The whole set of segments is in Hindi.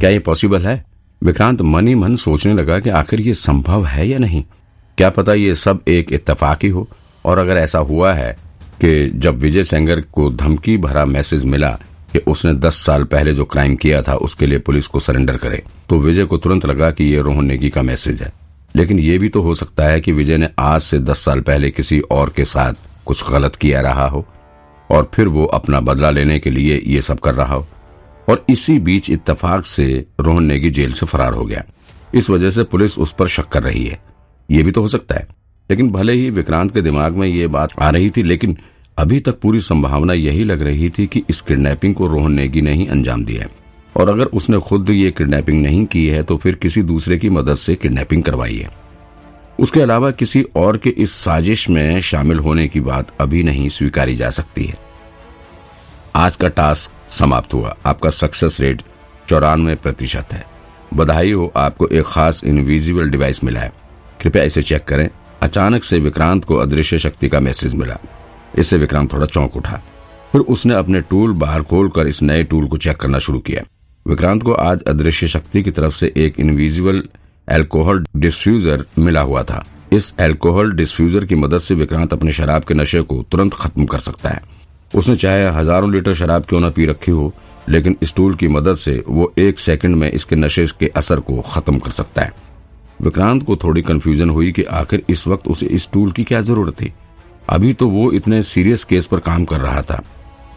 क्या ये पॉसिबल है? विक्रांत मन ही मन सोचने लगा कि आखिर ये संभव है या नहीं। क्या पता ये सब एक इत्तेफाक ही? और अगर ऐसा हुआ है कि जब विजय सेंगर को धमकी भरा मैसेज मिला कि उसने 10 साल पहले जो क्राइम किया था, उसके लिए पुलिस को सरेंडर करे तो विजय को तुरंत लगा कि ये रोहन नेगी का मैसेज है। लेकिन ये भी तो हो सकता है कि विजय ने आज से 10 साल पहले किसी और के साथ कुछ गलत किया रहा हो, और फिर वो अपना बदला लेने के लिए ये सब कर रहा हो। और इसी बीच इत्तेफाक से रोहन नेगी जेल से फरार हो गया। इस वजह से पुलिस उस पर शक कर रही है। ये भी तो हो सकता है। लेकिन भले ही विक्रांत के दिमाग में ये बात आ रही थी, लेकिन अभी तक पूरी संभावना यही लग रही थी कि इस किडनैपिंग को रोहन नेगी ने ही अंजाम दिया है। और अगर उसने खुद ये किडनैपिंग नहीं की है तो फिर किसी दूसरे की मदद से किडनैपिंग करवाई है उसके अलावा किसी और के इस साजिश में शामिल होने की बात अभी नहीं स्वीकारी जा सकती है। आज का टास्क समाप्त हुआ। आपका सक्सेस रेट चौरानवे प्रतिशत है। बधाई हो, आपको एक खास इनविजिबल डिवाइस मिला है। कृपया इसे चेक करें। अचानक से विक्रांत को अदृश्य शक्ति का मैसेज मिला। इससे विक्रांत थोड़ा चौंक उठा फिर उसने अपने टूल बाहर खोलकर इस नए टूल को चेक करना शुरू किया। विक्रांत को आज अदृश्य शक्ति की तरफ़ से एक इनविजिबल एल्कोहल डिफ्यूजर मिला हुआ था। इस एल्कोहल डिफ्यूजर की मदद से विक्रांत अपने शराब के नशे को तुरंत खत्म कर सकता है। उसने चाहे हज़ारों लीटर शराब क्यों न पी रखी हो, लेकिन इस टूल की मदद से वो एक सेकंड में इसके नशे के असर को खत्म कर सकता है। विक्रांत को थोड़ी कंफ्यूजन हुई कि आखिर इस वक्त उसे इस टूल की क्या ज़रूरत थी। अभी तो वो इतने सीरियस केस पर काम कर रहा था।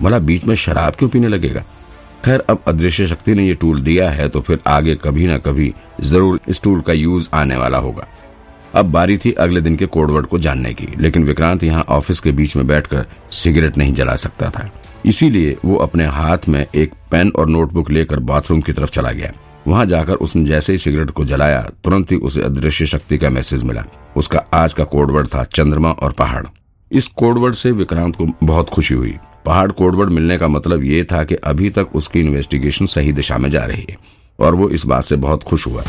भला बीच में शराब क्यों पीने लगेगा? खैर, अब अदृश्य शक्ति ने ये टूल दिया है तो फिर आगे कभी ना कभी ज़रूर इस टूल का यूज़ आने वाला होगा। अब बारी थी अगले दिन के कोडवर्ड को जानने की, लेकिन विक्रांत यहाँ ऑफ़िस के बीच में बैठकर सिगरेट नहीं जला सकता था। इसीलिए वो अपने हाथ में एक पेन और नोटबुक लेकर बाथरूम की तरफ़ चला गया। वहाँ जाकर उसने जैसे ही सिगरेट को जलाया, तुरंत ही उसे अदृश्य शक्ति का मैसेज मिला। उसका आज का कोडवर्ड था चंद्रमा और पहाड़। इस कोडवर्ड से विक्रांत को बहुत खुशी हुई। पहाड़ कोडवर्ड मिलने का मतलब ये था कि अभी तक उसकी इन्वेस्टिगेशन सही दिशा में जा रही है, और वो इस बात से बहुत खुश हुआ।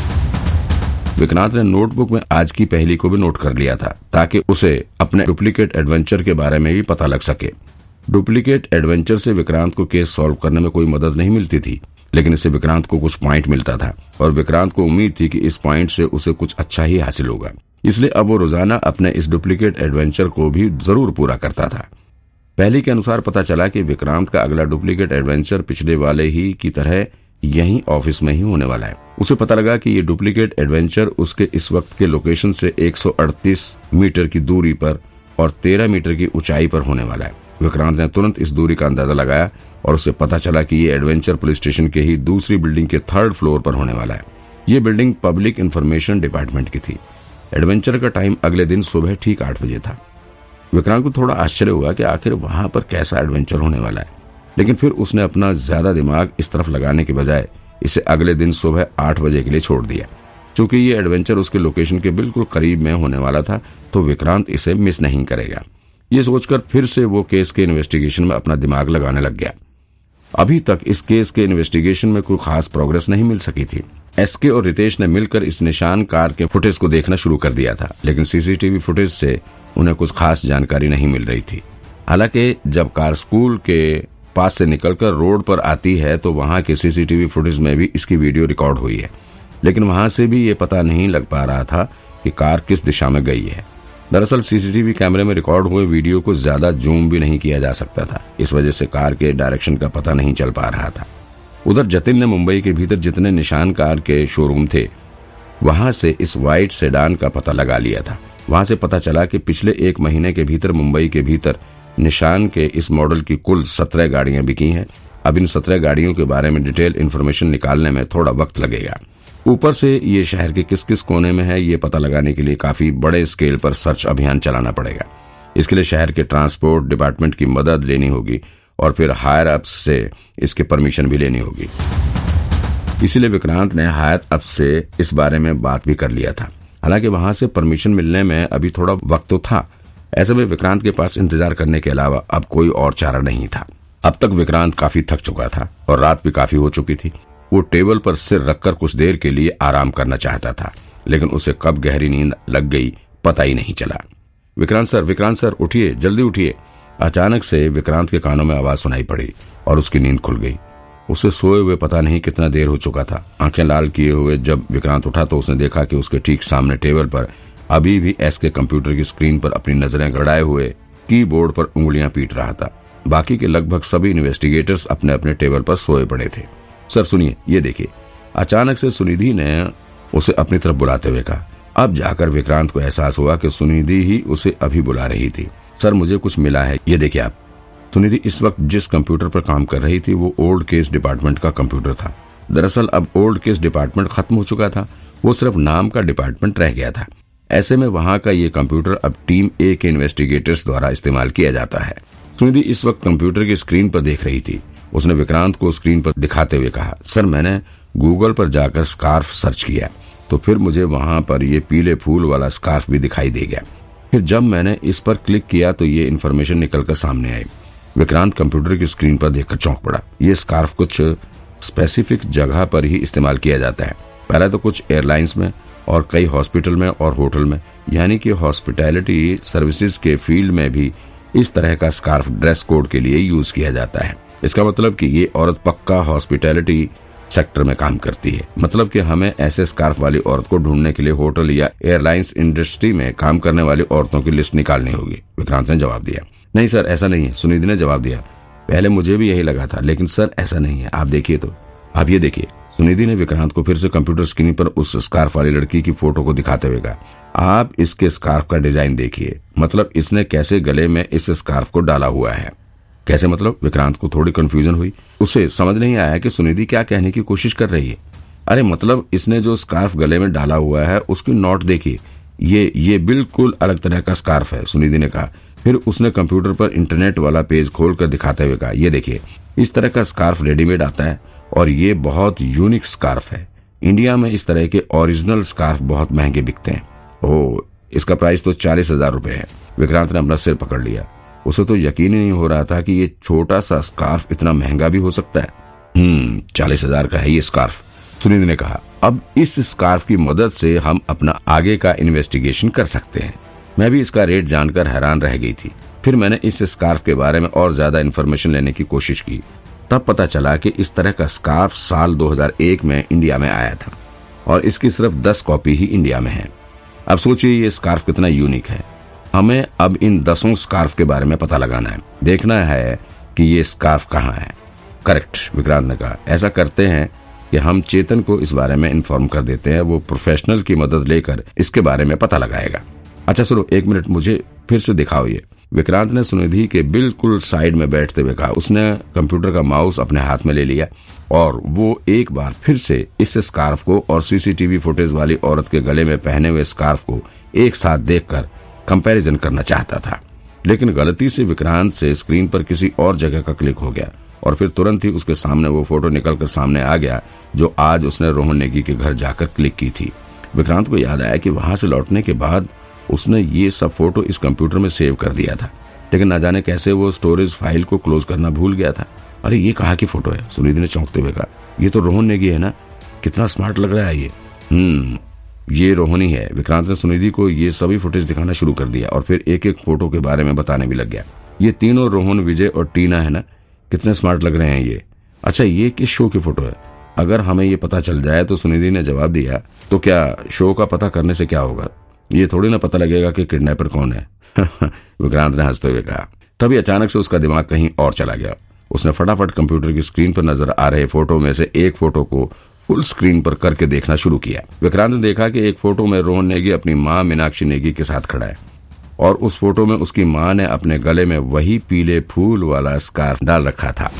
विक्रांत ने नोटबुक में आज की पहली को भी नोट कर लिया था, ताकि उसे अपने डुप्लीकेट एडवेंचर के बारे में भी पता लग सके। डुप्लीकेट एडवेंचर से विक्रांत को केस सॉल्व करने में कोई मदद नहीं मिलती थी, लेकिन इससे विक्रांत को कुछ पॉइंट मिलता था, और विक्रांत को उम्मीद थी कि इस पॉइंट से उसे कुछ अच्छा ही हासिल होगा। इसलिए अब वो रोज़ाना अपने इस डुप्लीकेट एडवेंचर को भी ज़रूर पूरा करता था। पहले के अनुसार पता चला कि विक्रांत का अगला डुप्लीकेट एडवेंचर पिछले वाले ही की तरह यही ऑफ़िस में ही होने वाला है। उसे पता लगा कि ये डुप्लीकेट एडवेंचर उसके इस वक्त के लोकेशन से 138 मीटर की दूरी पर और 13 मीटर की ऊंचाई पर होने वाला है। विक्रांत ने तुरंत इस दूरी का अंदाज़ा लगाया और उसे पता चला कि ये एडवेंचर पुलिस स्टेशन के ही दूसरी बिल्डिंग के थर्ड फ्लोर पर होने वाला है। ये बिल्डिंग पब्लिक इन्फॉर्मेशन डिपार्टमेंट की थी। एडवेंचर का टाइम अगले दिन सुबह ठीक आठ बजे था। विक्रांत को थोड़ा आश्चर्य हुआ कि आखिर वहाँ पर कैसा एडवेंचर होने वाला है। लेकिन फिर उसने अपना ज़्यादा दिमाग इस तरफ़ लगाने के बजाय इसे अगले दिन सुबह आठ बजे के लिए छोड़ दिया। चूँकि ये एडवेंचर उसके लोकेशन के बिल्कुल करीब में होने वाला था तो विक्रांत इसे मिस नहीं करेगा। ये सोचकर फिर से वो केस के इन्वेस्टिगेशन में अपना दिमाग लगाने लग गया। अभी तक इस केस के इन्वेस्टिगेशन में कोई खास प्रोग्रेस नहीं मिल सकी थी। एसके और रितेश ने मिलकर इस निशान कार के फुटेज को देखना शुरू कर दिया था, लेकिन सीसीटीवी फुटेज से उन्हें कुछ खास जानकारी नहीं मिल रही थी। हालाँकि जब कार स्कूल के पास से निकलकर रोड पर आती है तो वहाँ के सीसीटीवी फुटेज में भी इसकी वीडियो रिकॉर्ड हुई है। लेकिन वहाँ से भी ये पता नहीं लग पा रहा था कि कार किस दिशा में गई है। दरअसल सीसीटीवी कैमरे में रिकॉर्ड हुए वीडियो को ज़्यादा जूम भी नहीं किया जा सकता था। इस वजह से कार के डायरेक्शन का पता नहीं चल पा रहा था। उधर जतिन ने मुंबई के भीतर जितने निशान कार के शोरूम थे, वहाँ से इस व्हाइट सेडान का पता लगा लिया था। वहाँ से पता चला कि पिछले एक महीने के भीतर, मुंबई के भीतर निशान के इस मॉडल की कुल सत्रह गाड़ियाँ बिकी हैं। अब इन सत्रह गाड़ियों के बारे में डिटेल इन्फॉर्मेशन निकालने में थोड़ा वक्त लगेगा। ऊपर से ये शहर के किस किस कोने में है, ये पता लगाने के लिए काफ़ी बड़े स्केल पर सर्च अभियान चलाना पड़ेगा। इसके लिए शहर के ट्रांसपोर्ट डिपार्टमेंट की मदद लेनी होगी और फिर हायर अप्स से इसके परमिशन भी लेनी होगी। इसीलिए विक्रांत ने हायर अप से इस बारे में बात भी कर लिया था। हालाँकि वहाँ से परमिशन मिलने में अभी थोड़ा वक्त तो था ऐसे में विक्रांत के पास इंतज़ार करने के अलावा अब कोई और चारा नहीं था। अब तक विक्रांत काफ़ी थक चुका था और रात भी काफ़ी हो चुकी थी। वो टेबल पर सिर रखकर कुछ देर के लिए आराम करना चाहता था, लेकिन उसे कब गहरी नींद लग गई पता ही नहीं चला। विक्रांत सर विक्रांत सर, उठिए, जल्दी उठिए। अचानक से विक्रांत के कानों में आवाज़ सुनाई पड़ी और उसकी नींद खुल गई। उसे सोए हुए पता नहीं कितना देर हो चुका था। आँखें लाल किए हुए जब विक्रांत उठा तो उसने देखा कि उसके ठीक सामने टेबल पर अभी भी एस के कंप्यूटर की स्क्रीन पर अपनी नज़रें गड़ाए हुए कीबोर्ड पर उंगलियाँ पीट रहा था। बाकी के लगभग सभी इन्वेस्टिगेटर्स अपने अपने टेबल पर सोए पड़े थे। सर, सुनिए, ये देखिए। अचानक से सुनिधि ने उसे अपनी तरफ़ बुलाते हुए कहा। अब जाकर विक्रांत को एहसास हुआ कि सुनिधि ही उसे अभी बुला रही थी। सर, मुझे कुछ मिला है। ये देखिए आप। सुनिधि, इस वक्त जिस कंप्यूटर पर काम कर रही थी, वो ओल्ड केस डिपार्टमेंट का कंप्यूटर था। दरअसल, अब ओल्ड केस डिपार्टमेंट खत्म हो चुका था। वो सिर्फ़ नाम का डिपार्टमेंट रह गया था। ऐसे में वहाँ का ये कंप्यूटर अब टीम ए के इन्वेस्टिगेटर्स द्वारा इस्तेमाल किया जाता है। सुनिधि इस वक्त कंप्यूटर की स्क्रीन पर देख रही थी। उसने विक्रांत को स्क्रीन पर दिखाते हुए कहा, सर, मैंने गूगल पर जाकर स्कार्फ सर्च किया तो फिर मुझे वहाँ पर ये पीले फूल वाला स्कार्फ भी दिखाई दे गया। फिर जब मैंने इस पर क्लिक किया तो ये इन्फॉर्मेशन निकलकर सामने आई। विक्रांत कंप्यूटर की स्क्रीन पर देखकर चौंक पड़ा। ये स्कार्फ कुछ स्पेसिफिक जगह पर ही इस्तेमाल किया जाता है। पहले तो कुछ एयरलाइंस में और कई हॉस्पिटल में और होटल में। यानी कि हॉस्पिटैलिटी सर्विसेज़ के फ़ील्ड में भी इस तरह का स्कार्फ ड्रेस कोड के लिए यूज़ किया जाता है। इसका मतलब कि ये औरत पक्का हॉस्पिटैलिटी सेक्टर में काम करती है। मतलब कि हमें ऐसे स्कार्फ वाली औरत को ढूँढने के लिए होटल या एयरलाइंस इंडस्ट्री में काम करने वाली औरतों की लिस्ट निकालनी होगी। विक्रांत ने जवाब दिया। नहीं सर, ऐसा नहीं है। सुनिधि ने जवाब दिया। पहले मुझे भी यही लगा था, लेकिन सर, ऐसा नहीं है। आप देखिए तो। आप ये देखिए। सुनिधि ने विक्रांत को फिर से कंप्यूटर स्क्रीन पर उस स्कार्फ वाली लड़की की फ़ोटो को दिखाते हुए कहा, आप इसके स्कार्फ का डिज़ाइन देखिए। मतलब इसने कैसे गले में इस स्कार्फ को डाला हुआ है? कैसे मतलब? विक्रांत को थोड़ी कंफ्यूजन हुई। उसे समझ नहीं आया कि सुनिधि क्या कहने की कोशिश कर रही है। अरे मतलब इसने जो स्कार्फ गले में डाला हुआ है, उसकी नोट देखिए। ये ये बिल्कुल अलग तरह का स्कार्फ है, सुनिधि ने कहा। फिर उसने कंप्यूटर पर इंटरनेट वाला पेज खोलकर दिखाते हुए कहा, ये देखिए, इस तरह का स्कार्फ रेडीमेड आता है। और ये बहुत यूनिक स्कार्फ है। इंडिया में इस तरह के ओरिजिनल स्कार्फ बहुत महँगे बिकते हैं। ओ इसका प्राइस तो चालीस हज़ार रूपए है। विक्रांत ने अपना सिर पकड़ लिया। उसे तो यकीन ही नहीं हो रहा था कि ये छोटा सा स्कार्फ इतना महँगा भी हो सकता है। हम्म चालीस हज़ार का है ये स्कार्फ सुनील ने कहा। अब इस स्कार्फ की मदद से हम अपना आगे का इन्वेस्टिगेशन कर सकते हैं। मैं भी इसका रेट जानकर हैरान रह गई थी। फिर मैंने इस स्कार्फ के बारे में और ज़्यादा इन्फॉर्मेशन लेने की कोशिश की। तब पता चला कि इस तरह का स्कार्फ साल 2001 में इंडिया में आया था। और इसकी सिर्फ़ 10 कॉपी ही इंडिया में है। अब सोचिए ये स्कार्फ कितना यूनिक है। हमें अब इन दसों स्कार्फ के बारे में पता लगाना है। देखना है कि ये स्कार्फ कहाँ है। करेक्ट, विक्रांत ने कहा। ऐसा करते हैं कि हम चेतन को इस बारे में इन्फॉर्म कर देते हैं। वो प्रोफेशनल की मदद लेकर इसके बारे में पता लगाएगा। अच्छा सुनो, एक मिनट, मुझे फिर से दिखाओ ये। विक्रांत ने सुनिधि के बिल्कुल साइड में बैठते हुए कहा, उसने कंप्यूटर का माउस अपने हाथ में ले लिया और वो एक बार फिर से इस स्कार्फ को और सीसीटीवी फुटेज वाली औरत के गले में पहने हुए स्कार्फ को एक साथ देखकर कंपैरिजन करना चाहता था। लेकिन गलती से विक्रांत से स्क्रीन पर किसी और जगह का क्लिक हो गया और फिर तुरंत ही उसके सामने वो फ़ोटो निकलकर सामने आ गया, जो आज उसने रोहन नेगी के घर जाकर क्लिक की थी। विक्रांत को याद आया कि वहाँ से लौटने के बाद उसने ये सब फ़ोटो इस कंप्यूटर में सेव कर दिया था। लेकिन न जाने कैसे वो स्टोरेज फ़ाइल को क्लोज करना भूल गया था। अरे, ये कहा की फ़ोटो है? सुनिधि ने चौंकते हुए कहा। ये तो रोहन नेगी है ना? कितना स्मार्ट लग रहा है ये। हम्म ये रोहनी है विक्रांत ने सुनिधि को ये सभी फुटेज दिखाना शुरू कर दिया और फिर एक एक फ़ोटो के बारे में बताने भी लग गया। ये तीनों रोहन, विजय और टीना है ना? कितने स्मार्ट लग रहे हैं ये। अच्छा ये किस शो की फ़ोटो है? अगर हमें ये पता चल जाए तो सुनिधि ने जवाब दिया तो क्या शो का पता करने से क्या होगा? ये थोड़ी ना पता लगेगा कि किडनैपर कौन है। विक्रांत ने हँसते हुए कहा। तभी अचानक से उसका दिमाग कहीं और चला गया। उसने फटाफट कंप्यूटर की स्क्रीन पर नज़र आ रहे फ़ोटो में से एक फ़ोटो को फुल स्क्रीन पर करके देखना शुरू किया। विक्रांत ने देखा कि एक फ़ोटो में रोहन नेगी अपनी माँ मीनाक्षी नेगी के साथ खड़ा है और उस फ़ोटो में उसकी माँ ने अपने गले में वही पीले फूल वाला स्कार्फ डाल रखा था।